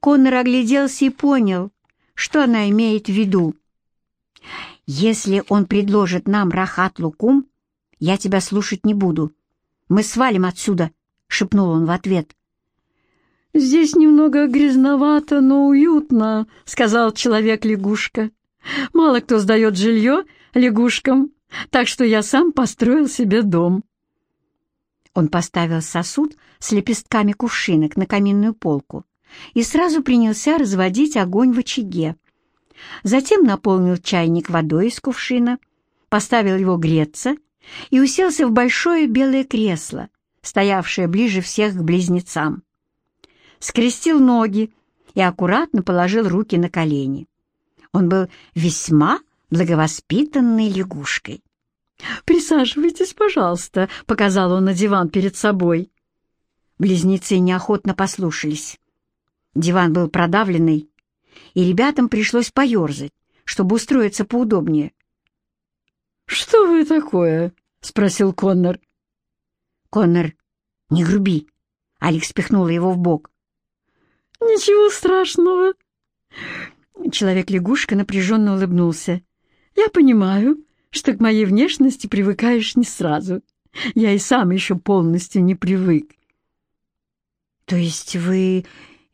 Коннор огляделся и понял, что она имеет в виду. «Если он предложит нам рахат-лукум, я тебя слушать не буду. Мы свалим отсюда», — шепнул он в ответ. «Здесь немного грязновато, но уютно», — сказал человек-лягушка. «Мало кто сдает жилье лягушкам, так что я сам построил себе дом». Он поставил сосуд с лепестками кувшинок на каминную полку и сразу принялся разводить огонь в очаге. Затем наполнил чайник водой из кувшина, поставил его греться и уселся в большое белое кресло, стоявшее ближе всех к близнецам. Скрестил ноги и аккуратно положил руки на колени. Он был весьма благовоспитанной лягушкой. «Присаживайтесь, пожалуйста», — показал он на диван перед собой. Близнецы неохотно послушались. Диван был продавленный, и ребятам пришлось поерзать, чтобы устроиться поудобнее. «Что вы такое?» — спросил Коннор. «Коннор, не груби!» — Алекс пихнула его в бок. «Ничего страшного!» Человек-лягушка напряженно улыбнулся. «Я понимаю, что к моей внешности привыкаешь не сразу. Я и сам еще полностью не привык». «То есть вы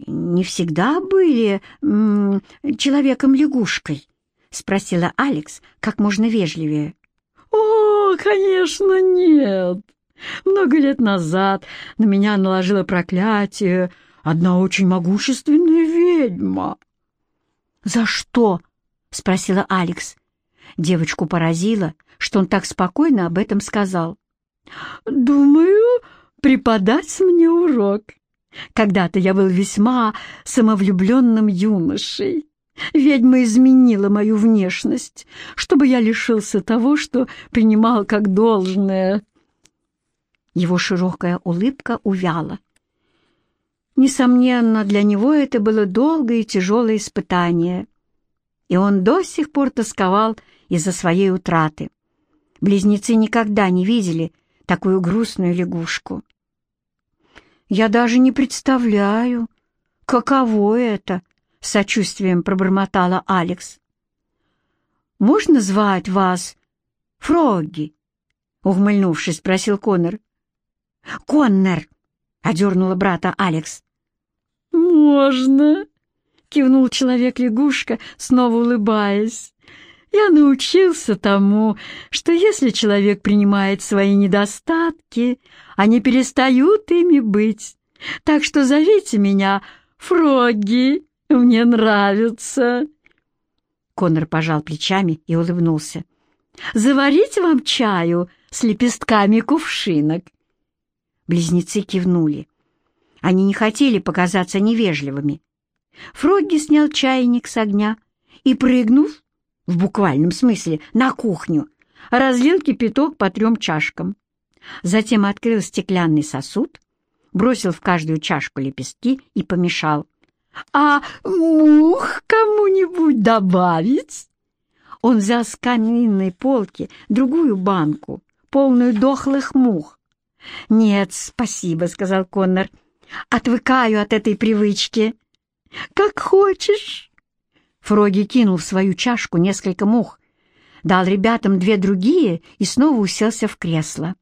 не всегда были человеком-лягушкой?» — спросила Алекс как можно вежливее. «О, конечно, нет. Много лет назад на меня наложило проклятие одна очень могущественная ведьма». «За что?» — спросила Алекс. Девочку поразило, что он так спокойно об этом сказал. «Думаю, преподать мне урок. Когда-то я был весьма самовлюбленным юношей. Ведьма изменила мою внешность, чтобы я лишился того, что принимал как должное». Его широкая улыбка увяла. Несомненно, для него это было долгое и тяжелое испытание, и он до сих пор тосковал из-за своей утраты. Близнецы никогда не видели такую грустную лягушку. «Я даже не представляю, каково это!» — сочувствием пробормотала Алекс. «Можно звать вас Фрогги?» — ухмыльнувшись, спросил Коннор. «Коннор!» — одернула брата Алекс. «Можно!» — кивнул человек-лягушка, снова улыбаясь. «Я научился тому, что если человек принимает свои недостатки, они перестают ими быть. Так что зовите меня Фрогги, мне нравится». Коннор пожал плечами и улыбнулся. «Заварить вам чаю с лепестками кувшинок?» Близнецы кивнули. Они не хотели показаться невежливыми. Фрогги снял чайник с огня и, прыгнув, в буквальном смысле, на кухню, разлил кипяток по трем чашкам. Затем открыл стеклянный сосуд, бросил в каждую чашку лепестки и помешал. «А мух кому-нибудь добавить?» Он взял с каминной полки другую банку, полную дохлых мух. «Нет, спасибо», — сказал Коннор. Отвыкаю от этой привычки. Как хочешь. Фроги кинул в свою чашку несколько мух, дал ребятам две другие и снова уселся в кресло.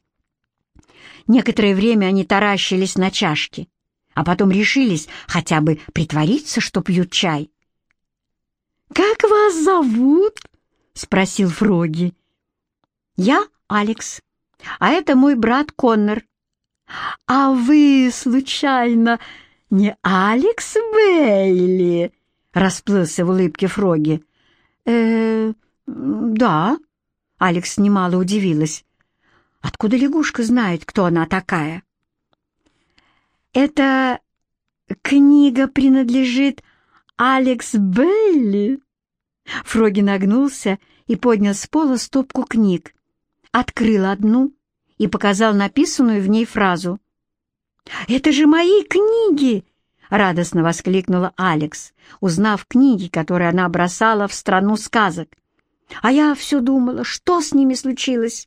Некоторое время они таращились на чашки, а потом решились хотя бы притвориться, что пьют чай. «Как вас зовут?» — спросил Фроги. «Я Алекс, а это мой брат Коннор. «А вы, случайно, не Алекс Бейли?» — расплылся в улыбке Фроги. э да». Алекс немало удивилась. «Откуда лягушка знает, кто она такая?» «Это книга принадлежит Алекс Бейли?» Фроги нагнулся и поднял с пола стопку книг, открыл одну и показал написанную в ней фразу. «Это же мои книги!» — радостно воскликнула Алекс, узнав книги, которые она бросала в страну сказок. «А я все думала, что с ними случилось?»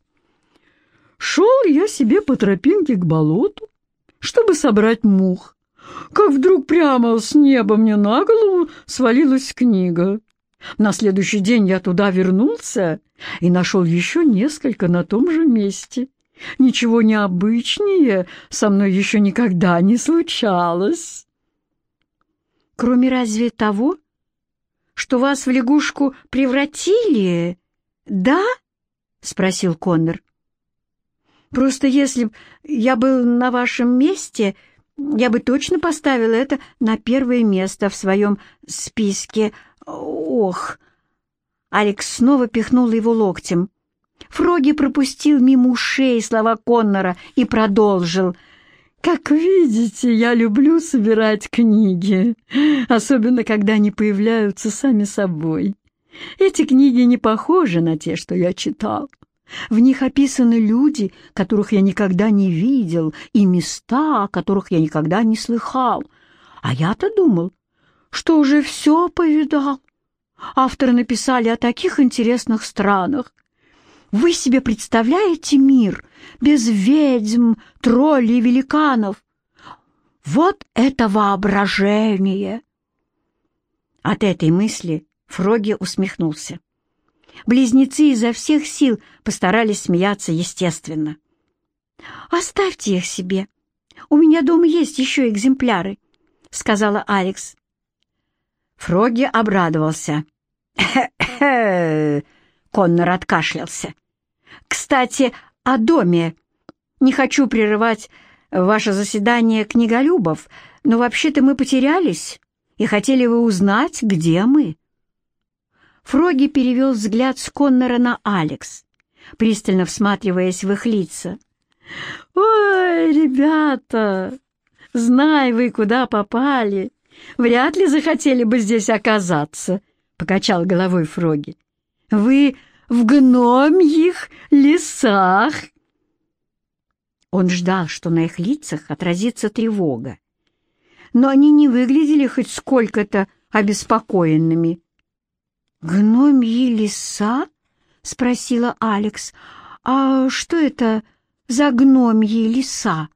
«Шел я себе по тропинке к болоту, чтобы собрать мух, как вдруг прямо с неба мне на голову свалилась книга. На следующий день я туда вернулся и нашел еще несколько на том же месте. Ничего необычнее со мной еще никогда не случалось. Кроме разве того, что вас в лягушку превратили, да? — спросил Коннор. Просто если б я был на вашем месте, я бы точно поставила это на первое место в своем списке. Ох!» Алекс снова пихнул его локтем. Фроги пропустил мимо ушей слова Коннора и продолжил. «Как видите, я люблю собирать книги, особенно когда они появляются сами собой. Эти книги не похожи на те, что я читал. В них описаны люди, которых я никогда не видел, и места, о которых я никогда не слыхал. А я-то думал, что уже все повидал. Авторы написали о таких интересных странах. Вы себе представляете мир без ведьм, троллей, великанов? Вот это воображение! От этой мысли Фроги усмехнулся. Близнецы изо всех сил постарались смеяться естественно. «Оставьте их себе. У меня дома есть еще экземпляры», — сказала Алекс. Фроги обрадовался. «Хе-хе!» — Коннор откашлялся. «Кстати, о доме. Не хочу прерывать ваше заседание книголюбов, но вообще-то мы потерялись и хотели бы узнать, где мы». Фроги перевел взгляд с Коннора на Алекс, пристально всматриваясь в их лица. «Ой, ребята, знай вы, куда попали, вряд ли захотели бы здесь оказаться», — покачал головой Фроги. «Вы в гномьих лесах!» Он ждал, что на их лицах отразится тревога. Но они не выглядели хоть сколько-то обеспокоенными. «Гномьи леса?» — спросила Алекс. «А что это за гномьи леса?»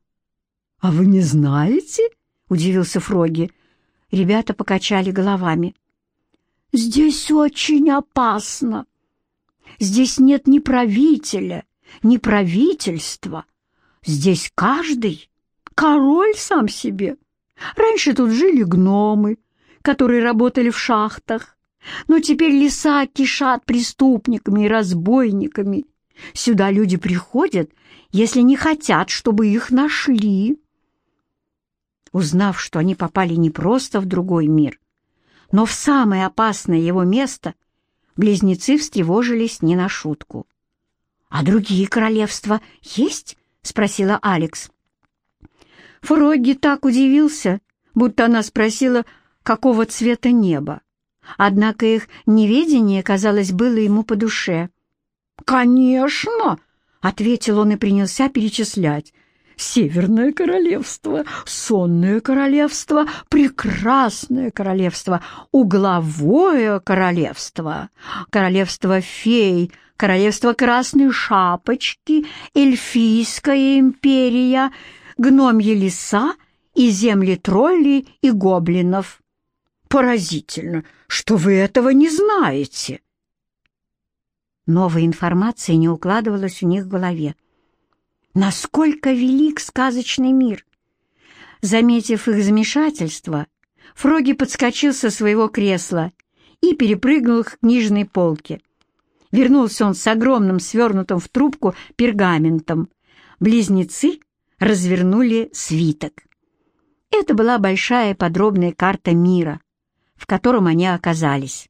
«А вы не знаете?» — удивился Фроги. Ребята покачали головами. «Здесь очень опасно. Здесь нет ни правителя, ни правительства. Здесь каждый король сам себе. Раньше тут жили гномы, которые работали в шахтах. Но теперь леса кишат преступниками и разбойниками. Сюда люди приходят, если не хотят, чтобы их нашли. Узнав, что они попали не просто в другой мир, но в самое опасное его место, близнецы встревожились не на шутку. «А другие королевства есть?» — спросила Алекс. Фрогги так удивился, будто она спросила, какого цвета небо. Однако их неведение, казалось, было ему по душе. «Конечно!» — ответил он и принялся перечислять. Северное королевство, сонное королевство, прекрасное королевство, угловое королевство, королевство фей, королевство красной шапочки, эльфийская империя, гномьи леса и земли троллей и гоблинов. Поразительно, что вы этого не знаете. Новая информация не укладывалась у них в голове. Насколько велик сказочный мир! Заметив их замешательство, Фроги подскочил со своего кресла и перепрыгнул к книжной полке. Вернулся он с огромным свернутым в трубку пергаментом. Близнецы развернули свиток. Это была большая подробная карта мира, в котором они оказались.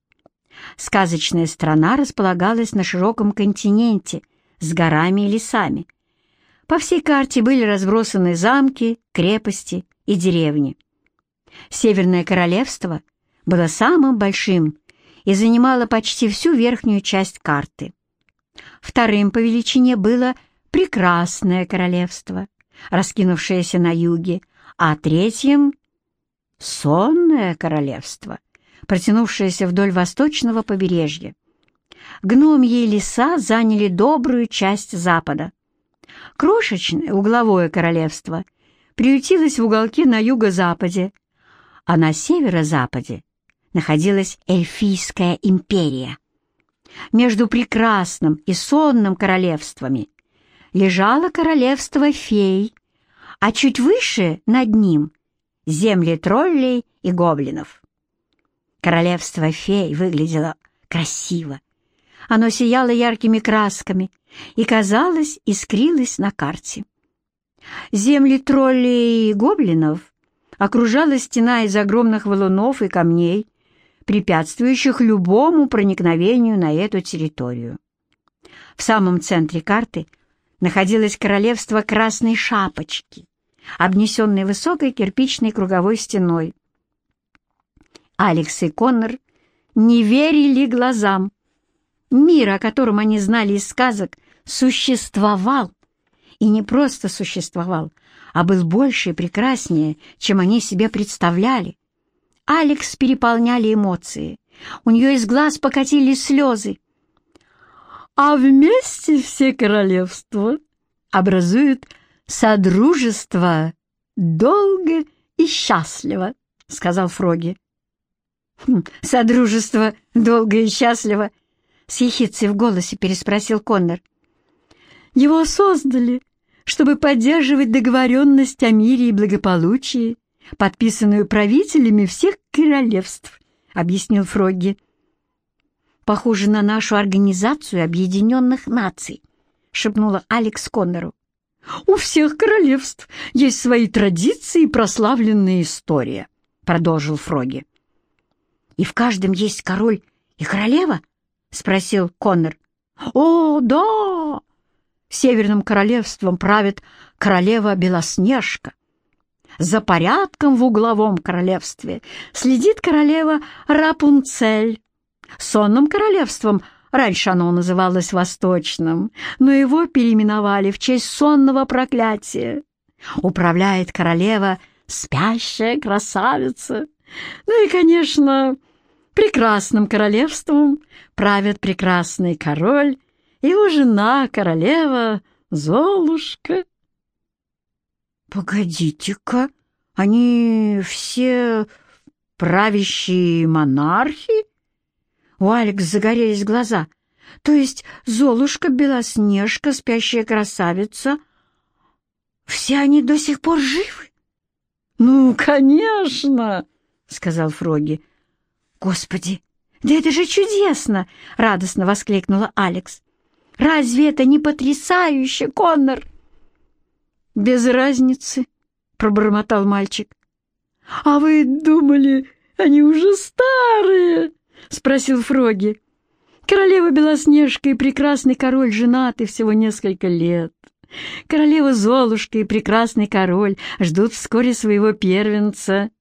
Сказочная страна располагалась на широком континенте с горами и лесами. По всей карте были разбросаны замки, крепости и деревни. Северное королевство было самым большим и занимало почти всю верхнюю часть карты. Вторым по величине было Прекрасное королевство, раскинувшееся на юге, а третьим сонное королевство, протянувшееся вдоль восточного побережья. Гномьи леса заняли добрую часть запада. Крошечное угловое королевство приютилась в уголке на юго-западе, а на северо-западе находилась Эльфийская империя. Между прекрасным и сонным королевствами лежало королевство фей, а чуть выше, над ним, земли троллей и гоблинов. Королевство фей выглядело красиво. Оно сияло яркими красками и, казалось, искрилось на карте. Земли троллей и гоблинов окружала стена из огромных валунов и камней, препятствующих любому проникновению на эту территорию. В самом центре карты находилось королевство Красной Шапочки, обнесенное высокой кирпичной круговой стеной. Алекс и Коннор не верили глазам. Мир, о котором они знали из сказок, существовал. И не просто существовал, а был больше и прекраснее, чем они себе представляли. Алекс переполняли эмоции. У нее из глаз покатились слезы. А вместе все королевства образуют содружество долго и счастливо, — сказал Фроги. «Хм, «Содружество долго и счастливо?» — с ехицей в голосе переспросил Коннор. «Его создали, чтобы поддерживать договоренность о мире и благополучии, подписанную правителями всех королевств», — объяснил Фрогги. «Похоже на нашу организацию Объединенных Наций», — шепнула Алекс Коннору. «У всех королевств есть свои традиции и прославленная история», — продолжил Фроги. «И в каждом есть король и королева?» — спросил Коннор. «О, да! Северным королевством правит королева Белоснежка, за порядком в угловом королевстве следит королева Рапунцель. Сонным королевством раньше оно называлось Восточным, но его переименовали в честь сонного проклятия. Управляет королева спящая красавица. Ну и, конечно, прекрасным королевством правит прекрасный король и его жена, королева Золушка. «Погодите-ка, они все правящие монархи?» У Алекс загорелись глаза. «То есть Золушка, Белоснежка, спящая красавица, все они до сих пор живы?» «Ну, конечно!» — сказал Фроги. «Господи, да это же чудесно!» — радостно воскликнула Алекс. «Разве это не потрясающе, Коннор?» «Без разницы», — пробормотал мальчик. «А вы думали, они уже старые?» — спросил Фроги. «Королева Белоснежка и прекрасный король женаты всего несколько лет. Королева Золушка и прекрасный король ждут вскоре своего первенца.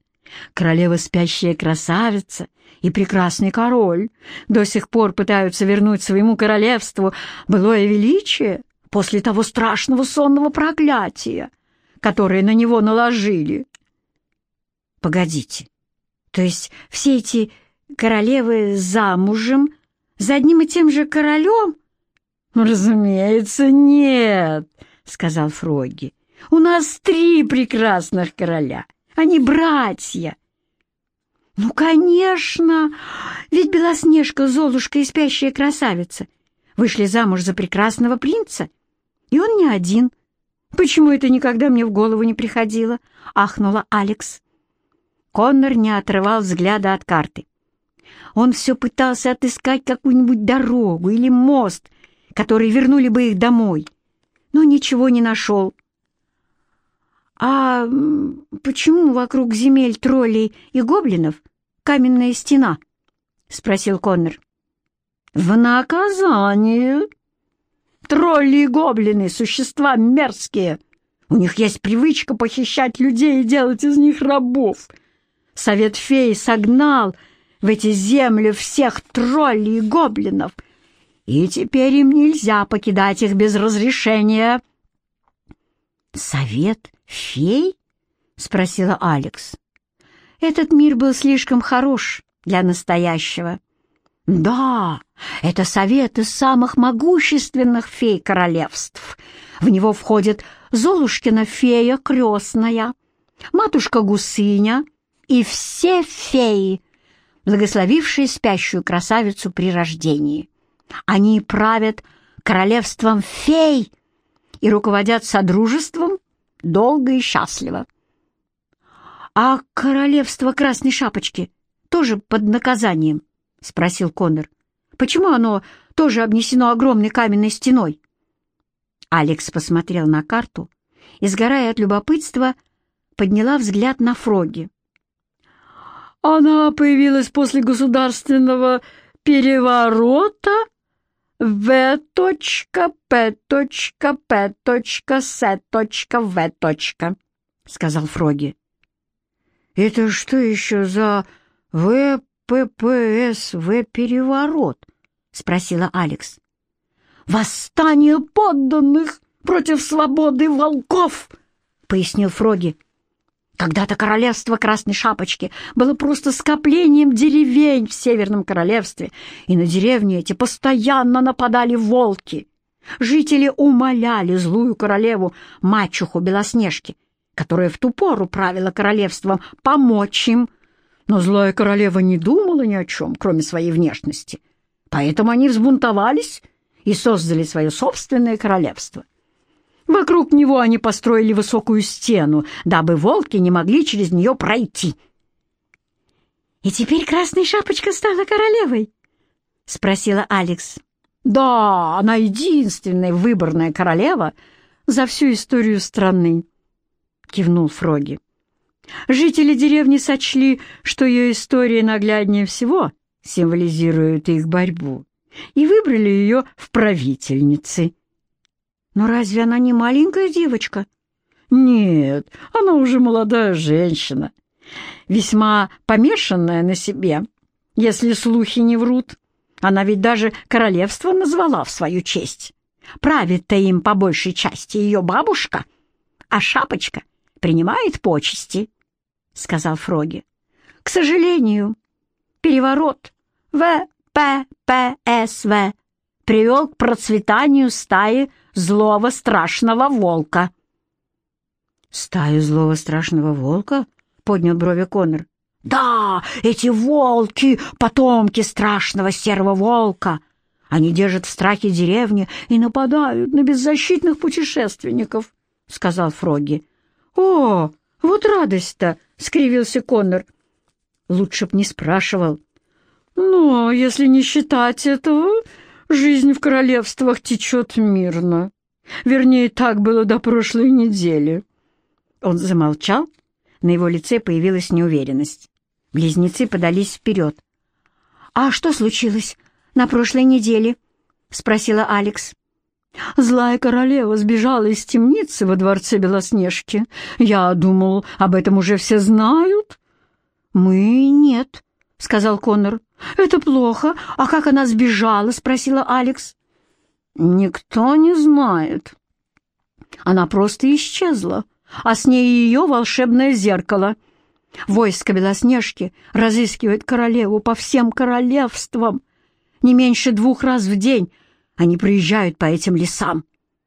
Королева спящая красавица и прекрасный король до сих пор пытаются вернуть своему королевству былое величие после того страшного сонного проклятия, которое на него наложили. Погодите, то есть все эти королевы замужем за одним и тем же королем? Ну, разумеется, нет, сказал Фроги. У нас три прекрасных короля, они братья. Ну, конечно, ведь Белоснежка, Золушка и спящая красавица вышли замуж за прекрасного принца, и он не один. Почему это никогда мне в голову не приходило? Ахнула Алекс. Коннор не отрывал взгляда от карты. Он все пытался отыскать какую-нибудь дорогу или мост, которые вернули бы их домой, но ничего не нашел. «А почему вокруг земель троллей и гоблинов каменная стена?» — спросил Коннор. «В наказание Тролли и гоблины — существа мерзкие. У них есть привычка похищать людей и делать из них рабов. Совет фей согнал в эти земли всех троллей и гоблинов, и теперь им нельзя покидать их без разрешения. «Совет фей?» — спросила Алекс. «Этот мир был слишком хорош для настоящего. Да, это совет из самых могущественных фей королевств. В него входит Золушкина фея крестная, матушка Гусыня и все феи, благословившие спящую красавицу при рождении. Они правят королевством фей и руководят содружеством долго и счастливо. «А королевство Красной Шапочки тоже под наказанием?» — спросил Коннор. «Почему оно тоже обнесено огромной каменной стеной?» Алекс посмотрел на карту и, сгорая от любопытства, подняла взгляд на Фроги. «Она появилась после государственного переворота В. П. П. С. В. — сказал Фроги. «Это что еще за В. ППСВ-переворот?» — спросила Алекс. «Восстание подданных против свободы волков!» — пояснил Фроги. «Когда-то королевство Красной Шапочки было просто скоплением деревень в Северном Королевстве, и на деревни эти постоянно нападали волки. Жители умоляли злую королеву, мачеху Белоснежки, которая в ту пору правила королевством, помочь им, но злая королева не думала ни о чем, кроме своей внешности. Поэтому они взбунтовались и создали свое собственное королевство. Вокруг него они построили высокую стену, дабы волки не могли через нее пройти. «И теперь Красная Шапочка стала королевой?» — спросила Алекс. «Да, она единственная выборная королева за всю историю страны», — кивнул Фроги. Жители деревни сочли, что ее история нагляднее всего символизирует их борьбу, и выбрали ее в правительницы. Но разве она не маленькая девочка? Нет, она уже молодая женщина, весьма помешанная на себе, если слухи не врут. Она ведь даже королевство назвала в свою честь. Правит-то им по большей части ее бабушка, а шапочка принимает почести сказал Фроги. «К сожалению, переворот ВППСВ привел к процветанию стаи злого страшного волка». «Стаю злого страшного волка?» — поднял брови Коннор. «Да, эти волки — потомки страшного серого волка. Они держат в страхе деревни и нападают на беззащитных путешественников», — сказал Фроги. «О, вот радость-то!» — скривился Коннор. Лучше б не спрашивал. Но, если не считать этого, жизнь в королевствах течет мирно. Вернее, так было до прошлой недели. Он замолчал, на его лице появилась неуверенность. Близнецы подались вперед. «А что случилось на прошлой неделе?» — спросила Алекс. Злая королева сбежала из темницы во дворце Белоснежки. Я думал, об этом уже все знают. Мы нет, сказал Коннор. Это плохо. А как она сбежала? спросила Алекс. Никто не знает. Она просто исчезла, а с ней ее волшебное зеркало. Войско Белоснежки разыскивает королеву по всем королевствам. Не меньше двух раз в день они приезжают по этим лесам.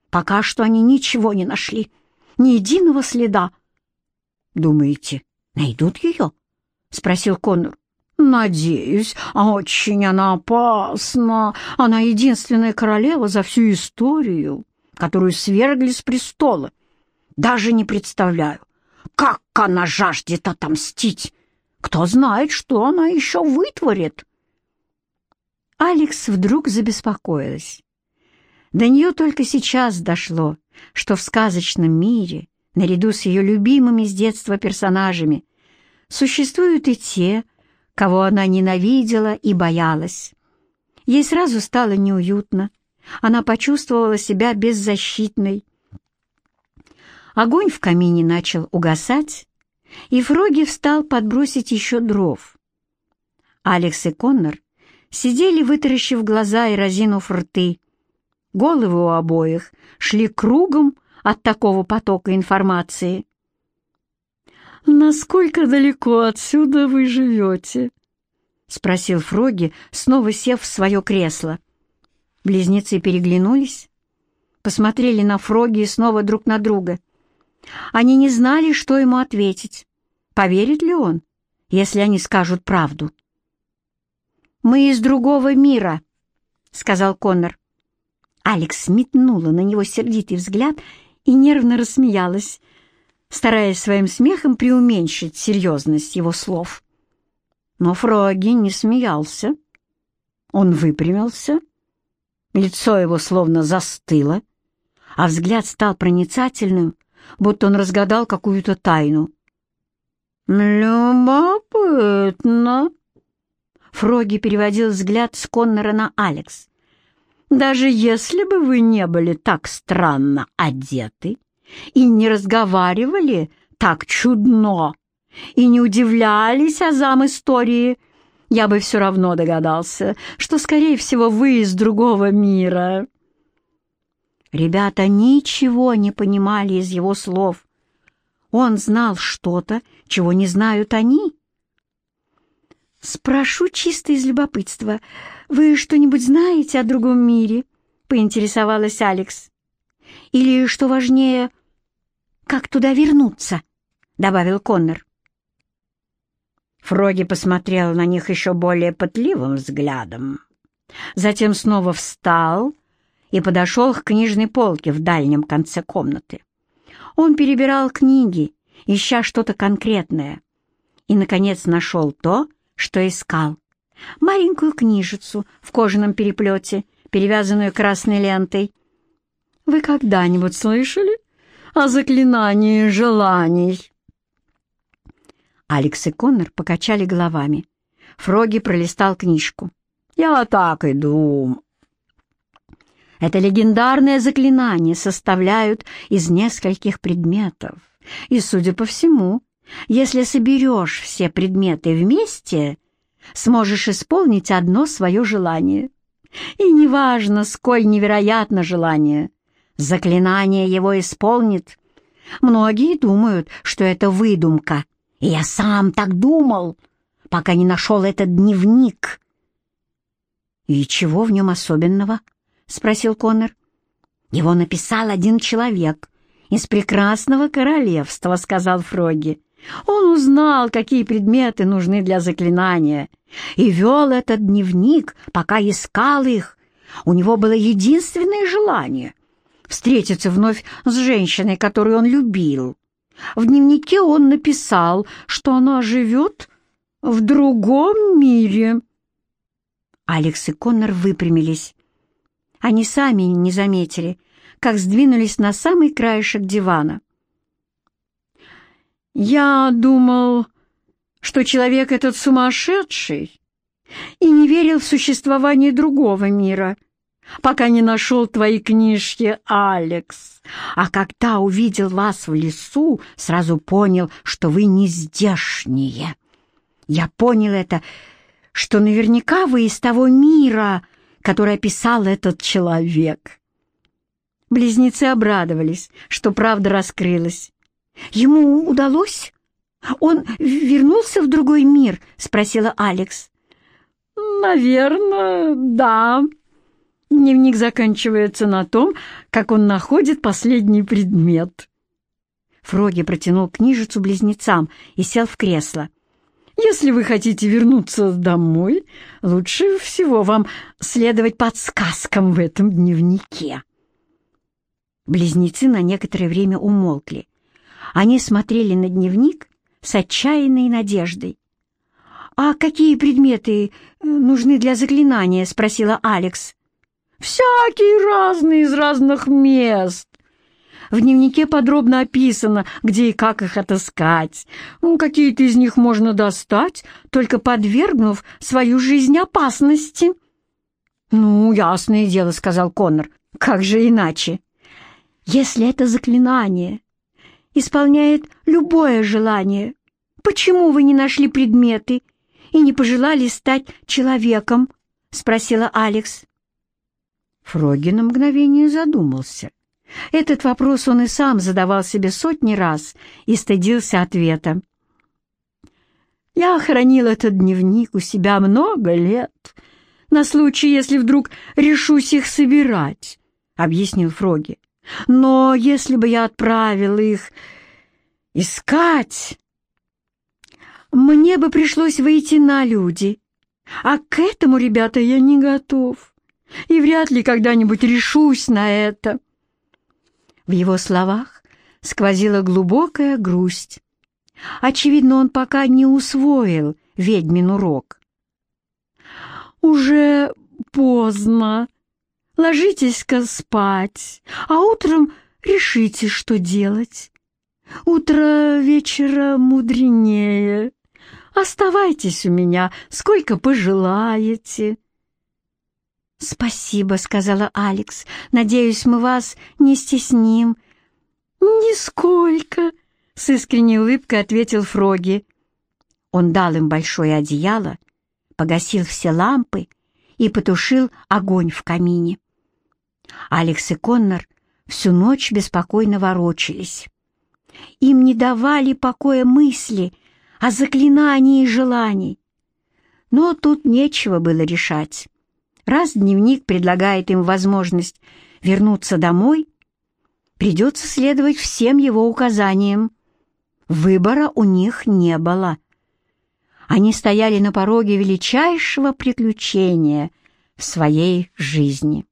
Пока что они ничего не нашли, ни единого следа. «Думаете, найдут ее?» — спросил Коннор. «Надеюсь, очень она опасна. Она единственная королева за всю историю, которую свергли с престола. Даже не представляю, как она жаждет отомстить. Кто знает, что она еще вытворит?» Алекс вдруг забеспокоилась. До нее только сейчас дошло, что в сказочном мире, наряду с ее любимыми с детства персонажами, существуют и те, кого она ненавидела и боялась. Ей сразу стало неуютно, она почувствовала себя беззащитной. Огонь в камине начал угасать, и Фроги встал подбросить еще дров. Алекс и Коннор сидели, вытаращив глаза и разинув рты. Головы у обоих шли кругом от такого потока информации. «Насколько далеко отсюда вы живете?» спросил Фроги, снова сев в свое кресло. Близнецы переглянулись, посмотрели на Фроги и снова друг на друга. Они не знали, что ему ответить. Поверит ли он, если они скажут правду? «Мы из другого мира», — сказал Коннор. Алекс метнула на него сердитый взгляд и нервно рассмеялась, стараясь своим смехом преуменьшить серьезность его слов. Но Фроги не смеялся. Он выпрямился, лицо его словно застыло, а взгляд стал проницательным, будто он разгадал какую-то тайну. «Любопытно!» Фроги переводил взгляд с Коннора на Алекс. «Даже если бы вы не были так странно одеты и не разговаривали так чудно и не удивлялись азам истории, я бы все равно догадался, что, скорее всего, вы из другого мира». Ребята ничего не понимали из его слов. Он знал что-то, чего не знают они. «Спрошу чисто из любопытства. Вы что-нибудь знаете о другом мире?» — поинтересовалась Алекс. «Или, что важнее, как туда вернуться?» — добавил Коннор. Фроги посмотрел на них еще более пытливым взглядом. Затем снова встал и подошел к книжной полке в дальнем конце комнаты. Он перебирал книги, ища что-то конкретное, и, наконец, нашел то, что искал. Маленькую книжицу в кожаном переплете, перевязанную красной лентой. «Вы когда-нибудь слышали о заклинании желаний?» Алекс и Коннор покачали головами. Фроги пролистал книжку. «Я так и думал. Это легендарное заклинание составляют из нескольких предметов. И, судя по всему, если соберешь все предметы вместе, сможешь исполнить одно свое желание. И неважно, сколь невероятно желание, заклинание его исполнит. Многие думают, что это выдумка, и я сам так думал, пока не нашел этот дневник. И чего в нем особенного? — спросил Коннор. «Его написал один человек из прекрасного королевства», — сказал Фроги. «Он узнал, какие предметы нужны для заклинания, и вел этот дневник, пока искал их. У него было единственное желание — встретиться вновь с женщиной, которую он любил. В дневнике он написал, что она живет в другом мире». Алекс и Коннор выпрямились. Они сами не заметили, как сдвинулись на самый краешек дивана. «Я думал, что человек этот сумасшедший и не верил в существование другого мира, пока не нашел твои книжки, Алекс. А когда увидел вас в лесу, сразу понял, что вы не здешние. Я понял это, что наверняка вы из того мира, который описал этот человек. Близнецы обрадовались, что правда раскрылась. «Ему удалось? Он вернулся в другой мир?» — спросила Алекс. «Наверное, да». Дневник заканчивается на том, как он находит последний предмет. Фроги протянул книжицу близнецам и сел в кресло. Если вы хотите вернуться домой, лучше всего вам следовать подсказкам в этом дневнике». Близнецы на некоторое время умолкли. Они смотрели на дневник с отчаянной надеждой. «А какие предметы э, нужны для заклинания?» — спросила Алекс. «Всякие разные из разных мест. В дневнике подробно описано, где и как их отыскать. Ну, какие-то из них можно достать, только подвергнув свою жизнь опасности. «Ну, ясное дело», — сказал Коннор. «Как же иначе? Если это заклинание исполняет любое желание, почему вы не нашли предметы и не пожелали стать человеком?» — спросила Алекс. Фроги на мгновение задумался. Этот вопрос он и сам задавал себе сотни раз и стыдился ответа. Я хранил этот дневник у себя много лет, на случай, если вдруг решусь их собирать, — объяснил Фроги. Но если бы я отправил их искать, мне бы пришлось выйти на люди, а к этому, ребята, я не готов и вряд ли когда-нибудь решусь на это. В его словах сквозила глубокая грусть. Очевидно, он пока не усвоил ведьмин урок. «Уже поздно. Ложитесь-ка спать, а утром решите, что делать. Утро вечера мудренее. Оставайтесь у меня, сколько пожелаете». «Спасибо», — сказала Алекс. «Надеюсь, мы вас не стесним». «Нисколько», — с искренней улыбкой ответил Фроги. Он дал им большое одеяло, погасил все лампы и потушил огонь в камине. Алекс и Коннор всю ночь беспокойно ворочались. Им не давали покоя мысли о заклинании желаний. Но тут нечего было решать. Раз дневник предлагает им возможность вернуться домой, придется следовать всем его указаниям. Выбора у них не было. Они стояли на пороге величайшего приключения в своей жизни.